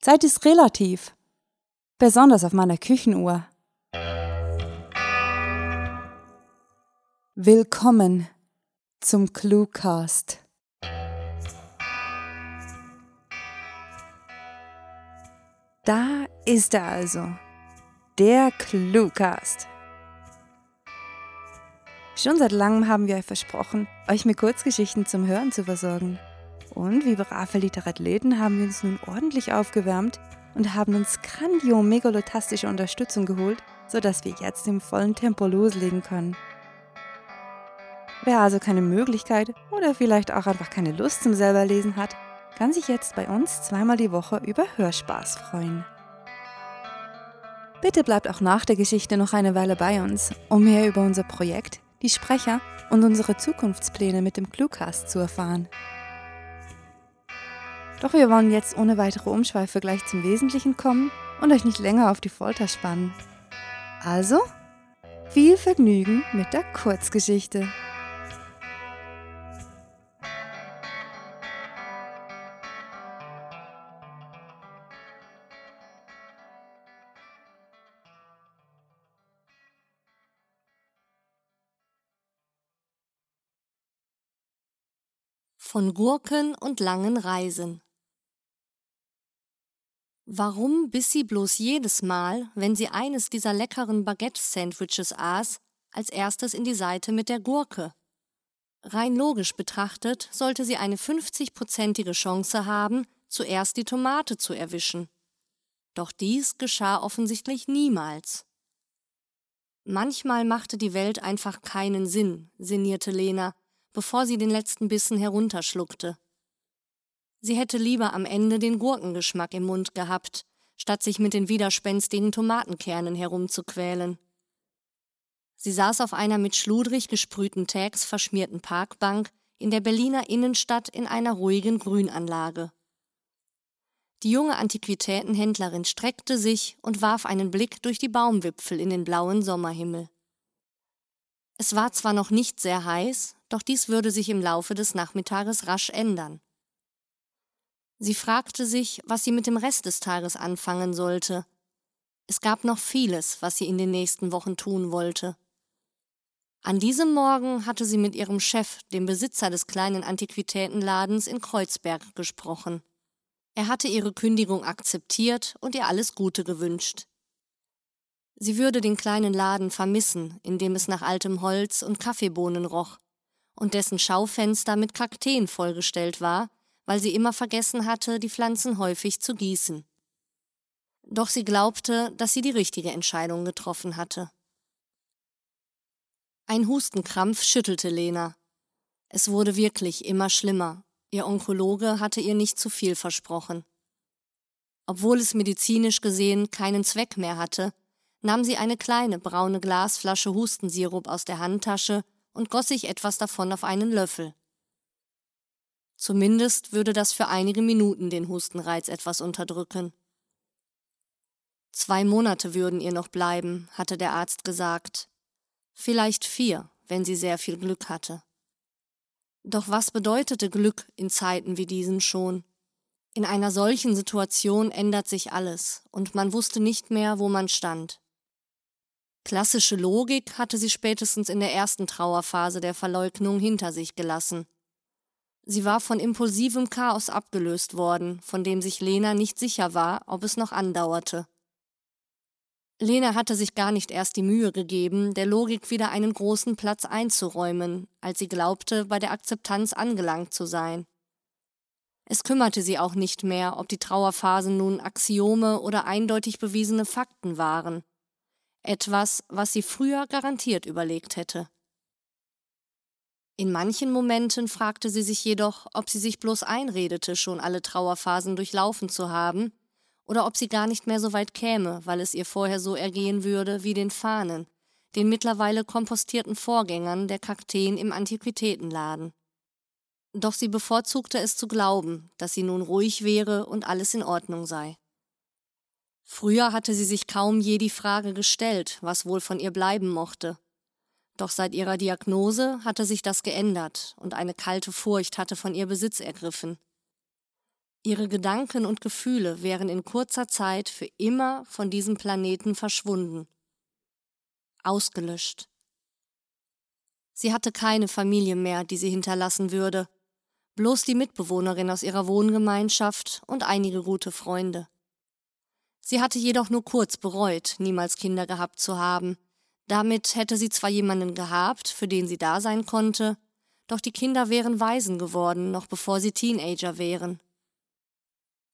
Zeit ist relativ. Besonders auf meiner Küchenuhr. Willkommen zum Cluecast. Da ist er also, der Cluecast. Schon seit langem haben wir euch versprochen, euch mit Kurzgeschichten zum Hören zu versorgen. Und wie brave Literathleten haben wir uns nun ordentlich aufgewärmt und haben uns grandio-megalotastische Unterstützung geholt, sodass wir jetzt im vollen Tempo loslegen können. Wer also keine Möglichkeit oder vielleicht auch einfach keine Lust zum selberlesen hat, kann sich jetzt bei uns zweimal die Woche über Hörspaß freuen. Bitte bleibt auch nach der Geschichte noch eine Weile bei uns, um mehr über unser Projekt, die Sprecher und unsere Zukunftspläne mit dem Cluecast zu erfahren. Doch wir wollen jetzt ohne weitere Umschweife gleich zum Wesentlichen kommen und euch nicht länger auf die Folter spannen. Also, viel Vergnügen mit der Kurzgeschichte. Von Gurken und langen Reisen. Warum biss sie bloß jedes Mal, wenn sie eines dieser leckeren Baguette-Sandwiches aß, als erstes in die Seite mit der Gurke? Rein logisch betrachtet sollte sie eine 50-prozentige Chance haben, zuerst die Tomate zu erwischen. Doch dies geschah offensichtlich niemals. Manchmal machte die Welt einfach keinen Sinn, sinnierte Lena, bevor sie den letzten Bissen herunterschluckte. Sie hätte lieber am Ende den Gurkengeschmack im Mund gehabt, statt sich mit den widerspenstigen Tomatenkernen herumzuquälen. Sie saß auf einer mit schludrig gesprühten Tags verschmierten Parkbank in der Berliner Innenstadt in einer ruhigen Grünanlage. Die junge Antiquitätenhändlerin streckte sich und warf einen Blick durch die Baumwipfel in den blauen Sommerhimmel. Es war zwar noch nicht sehr heiß, doch dies würde sich im Laufe des Nachmittages rasch ändern. Sie fragte sich, was sie mit dem Rest des Tages anfangen sollte. Es gab noch vieles, was sie in den nächsten Wochen tun wollte. An diesem Morgen hatte sie mit ihrem Chef, dem Besitzer des kleinen Antiquitätenladens in Kreuzberg, gesprochen. Er hatte ihre Kündigung akzeptiert und ihr alles Gute gewünscht. Sie würde den kleinen Laden vermissen, in dem es nach altem Holz und Kaffeebohnen roch, und dessen Schaufenster mit Kakteen vollgestellt war, weil sie immer vergessen hatte, die Pflanzen häufig zu gießen. Doch sie glaubte, dass sie die richtige Entscheidung getroffen hatte. Ein Hustenkrampf schüttelte Lena. Es wurde wirklich immer schlimmer. Ihr Onkologe hatte ihr nicht zu viel versprochen. Obwohl es medizinisch gesehen keinen Zweck mehr hatte, nahm sie eine kleine braune Glasflasche Hustensirup aus der Handtasche und goss sich etwas davon auf einen Löffel. Zumindest würde das für einige Minuten den Hustenreiz etwas unterdrücken. Zwei Monate würden ihr noch bleiben, hatte der Arzt gesagt. Vielleicht vier, wenn sie sehr viel Glück hatte. Doch was bedeutete Glück in Zeiten wie diesen schon? In einer solchen Situation ändert sich alles, und man wusste nicht mehr, wo man stand. Klassische Logik hatte sie spätestens in der ersten Trauerphase der Verleugnung hinter sich gelassen. Sie war von impulsivem Chaos abgelöst worden, von dem sich Lena nicht sicher war, ob es noch andauerte. Lena hatte sich gar nicht erst die Mühe gegeben, der Logik wieder einen großen Platz einzuräumen, als sie glaubte, bei der Akzeptanz angelangt zu sein. Es kümmerte sie auch nicht mehr, ob die Trauerphasen nun Axiome oder eindeutig bewiesene Fakten waren etwas, was sie früher garantiert überlegt hätte. In manchen Momenten fragte sie sich jedoch, ob sie sich bloß einredete, schon alle Trauerphasen durchlaufen zu haben, oder ob sie gar nicht mehr so weit käme, weil es ihr vorher so ergehen würde wie den Fahnen, den mittlerweile kompostierten Vorgängern der Kakteen im Antiquitätenladen. Doch sie bevorzugte es zu glauben, dass sie nun ruhig wäre und alles in Ordnung sei. Früher hatte sie sich kaum je die Frage gestellt, was wohl von ihr bleiben mochte. Doch seit ihrer Diagnose hatte sich das geändert und eine kalte Furcht hatte von ihr Besitz ergriffen. Ihre Gedanken und Gefühle wären in kurzer Zeit für immer von diesem Planeten verschwunden. Ausgelöscht. Sie hatte keine Familie mehr, die sie hinterlassen würde, bloß die Mitbewohnerin aus ihrer Wohngemeinschaft und einige gute Freunde. Sie hatte jedoch nur kurz bereut, niemals Kinder gehabt zu haben. Damit hätte sie zwar jemanden gehabt, für den sie da sein konnte, doch die Kinder wären Waisen geworden, noch bevor sie Teenager wären.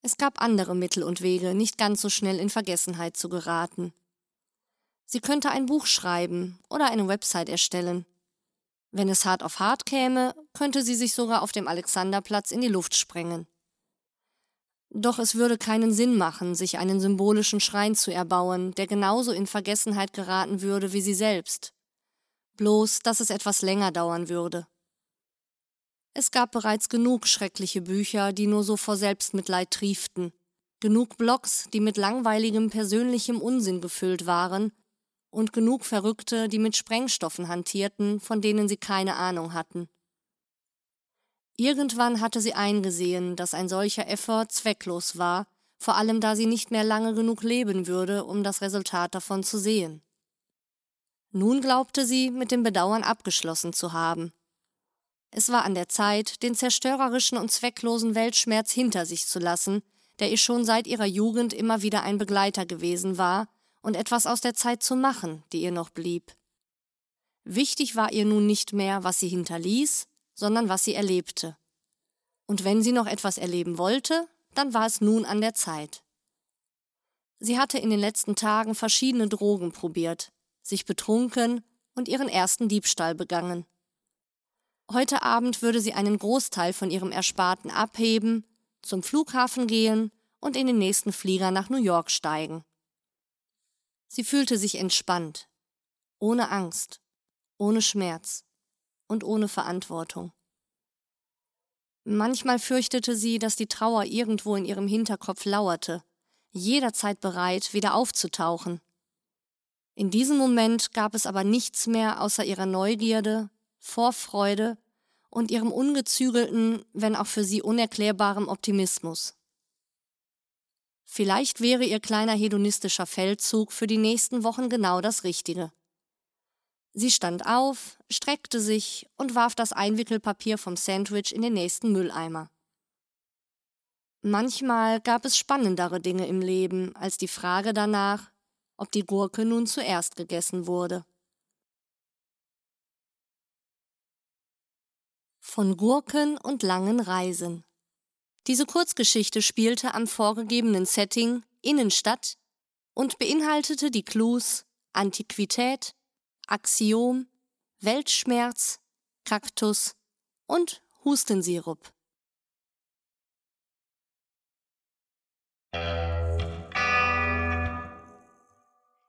Es gab andere Mittel und Wege, nicht ganz so schnell in Vergessenheit zu geraten. Sie könnte ein Buch schreiben oder eine Website erstellen. Wenn es hart auf hart käme, könnte sie sich sogar auf dem Alexanderplatz in die Luft sprengen. Doch es würde keinen Sinn machen, sich einen symbolischen Schrein zu erbauen, der genauso in Vergessenheit geraten würde wie sie selbst. Bloß, dass es etwas länger dauern würde. Es gab bereits genug schreckliche Bücher, die nur so vor Selbstmitleid trieften, genug Blogs, die mit langweiligem persönlichem Unsinn gefüllt waren, und genug Verrückte, die mit Sprengstoffen hantierten, von denen sie keine Ahnung hatten. Irgendwann hatte sie eingesehen, dass ein solcher Effort zwecklos war, vor allem da sie nicht mehr lange genug leben würde, um das Resultat davon zu sehen. Nun glaubte sie, mit dem Bedauern abgeschlossen zu haben. Es war an der Zeit, den zerstörerischen und zwecklosen Weltschmerz hinter sich zu lassen, der ihr schon seit ihrer Jugend immer wieder ein Begleiter gewesen war, und etwas aus der Zeit zu machen, die ihr noch blieb. Wichtig war ihr nun nicht mehr, was sie hinterließ, sondern was sie erlebte. Und wenn sie noch etwas erleben wollte, dann war es nun an der Zeit. Sie hatte in den letzten Tagen verschiedene Drogen probiert, sich betrunken und ihren ersten Diebstahl begangen. Heute Abend würde sie einen Großteil von ihrem Ersparten abheben, zum Flughafen gehen und in den nächsten Flieger nach New York steigen. Sie fühlte sich entspannt, ohne Angst, ohne Schmerz und ohne Verantwortung. Manchmal fürchtete sie, dass die Trauer irgendwo in ihrem Hinterkopf lauerte, jederzeit bereit, wieder aufzutauchen. In diesem Moment gab es aber nichts mehr außer ihrer Neugierde Vorfreude und ihrem ungezügelten, wenn auch für sie unerklärbarem Optimismus. Vielleicht wäre ihr kleiner hedonistischer Feldzug für die nächsten Wochen genau das Richtige. Sie stand auf, streckte sich und warf das Einwickelpapier vom Sandwich in den nächsten Mülleimer. Manchmal gab es spannendere Dinge im Leben als die Frage danach, ob die Gurke nun zuerst gegessen wurde. von Gurken und langen Reisen. Diese Kurzgeschichte spielte am vorgegebenen Setting Innenstadt und beinhaltete die Clues Antiquität, Axiom, Weltschmerz, Kaktus und Hustensirup.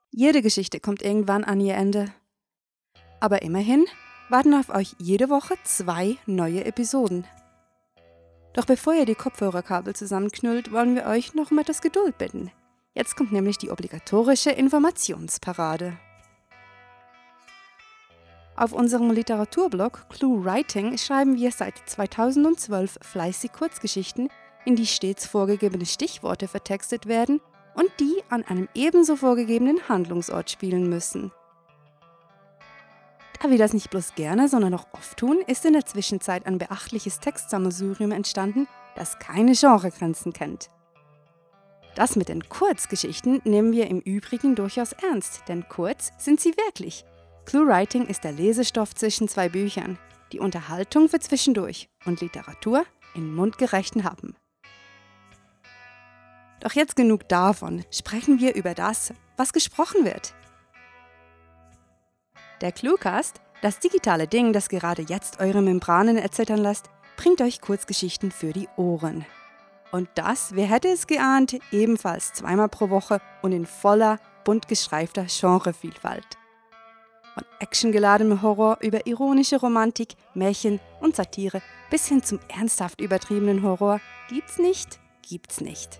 Jede Geschichte kommt irgendwann an ihr Ende. Aber immerhin warten auf euch jede Woche zwei neue Episoden. Doch bevor ihr die Kopfhörerkabel zusammenknüllt, wollen wir euch noch um etwas Geduld bitten. Jetzt kommt nämlich die obligatorische Informationsparade. Auf unserem Literaturblog Clue Writing schreiben wir seit 2012 fleißig Kurzgeschichten, in die stets vorgegebene Stichworte vertextet werden und die an einem ebenso vorgegebenen Handlungsort spielen müssen. Da wir das nicht bloß gerne, sondern auch oft tun, ist in der Zwischenzeit ein beachtliches Textsammelsurium entstanden, das keine Genregrenzen kennt. Das mit den Kurzgeschichten nehmen wir im Übrigen durchaus ernst, denn kurz sind sie wirklich. Clue Writing ist der Lesestoff zwischen zwei Büchern, die Unterhaltung für zwischendurch und Literatur in mundgerechten Happen. Doch jetzt genug davon, sprechen wir über das, was gesprochen wird. Der Cluecast, das digitale Ding, das gerade jetzt eure Membranen erzittern lässt, bringt euch Kurzgeschichten für die Ohren. Und das, wer hätte es geahnt, ebenfalls zweimal pro Woche und in voller, bunt gestreifter Genrevielfalt. Von actiongeladenem Horror über ironische Romantik, Märchen und Satire bis hin zum ernsthaft übertriebenen Horror gibt's nicht, gibt's nicht.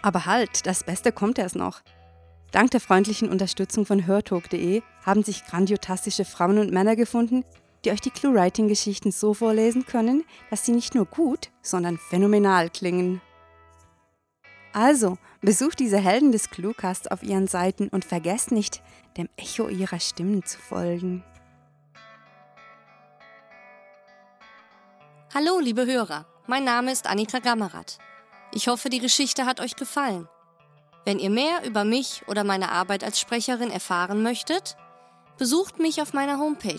Aber halt, das Beste kommt erst noch. Dank der freundlichen Unterstützung von hörtalk.de haben sich grandiotastische Frauen und Männer gefunden, die euch die Clue-Writing-Geschichten so vorlesen können, dass sie nicht nur gut, sondern phänomenal klingen. Also, besucht diese Helden des Cluecasts auf ihren Seiten und vergesst nicht, dem Echo ihrer Stimmen zu folgen. Hallo, liebe Hörer, mein Name ist Annika Gammerath. Ich hoffe, die Geschichte hat euch gefallen. Wenn ihr mehr über mich oder meine Arbeit als Sprecherin erfahren möchtet, besucht mich auf meiner Homepage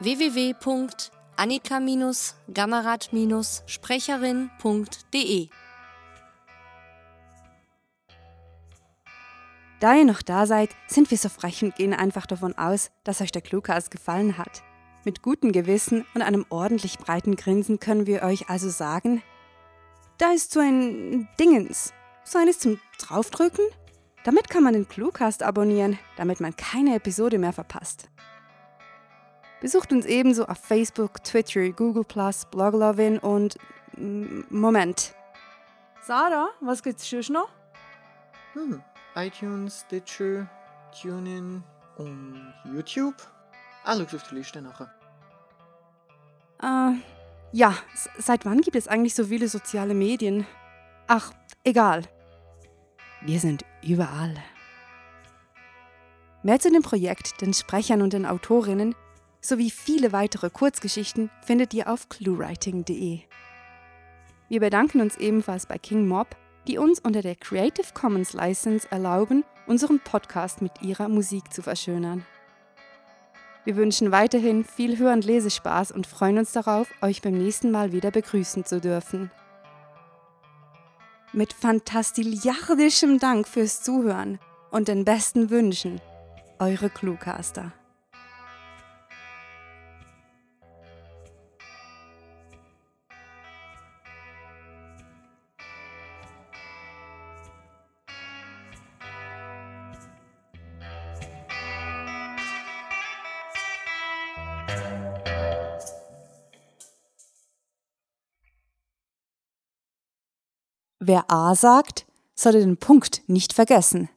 www.annika-gammerath-sprecherin.de. Da ihr noch da seid, sind wir so frech und gehen einfach davon aus, dass euch der Cluecast gefallen hat. Mit gutem Gewissen und einem ordentlich breiten Grinsen können wir euch also sagen, da ist so ein Dingens, so eines zum Draufdrücken. Damit kann man den Cluecast abonnieren, damit man keine Episode mehr verpasst. Besucht uns ebenso auf Facebook, Twitter, Google+, Bloglovin und... Moment. Sarah, was gibt's schon noch? Hm, iTunes, Stitcher, TuneIn und YouTube. Schau auf die Liste nachher. Äh, ja, seit wann gibt es eigentlich so viele soziale Medien? Ach, egal. Wir sind überall. Mehr zu dem Projekt, den Sprechern und den Autorinnen sowie viele weitere Kurzgeschichten findet ihr auf cluewriting.de. Wir bedanken uns ebenfalls bei King Mob die uns unter der Creative Commons License erlauben, unseren Podcast mit ihrer Musik zu verschönern. Wir wünschen weiterhin viel Hör- und Lesespaß und freuen uns darauf, euch beim nächsten Mal wieder begrüßen zu dürfen. Mit fantastiliardischem Dank fürs Zuhören und den besten Wünschen, eure Cluecaster. Wer A sagt, sollte den Punkt nicht vergessen.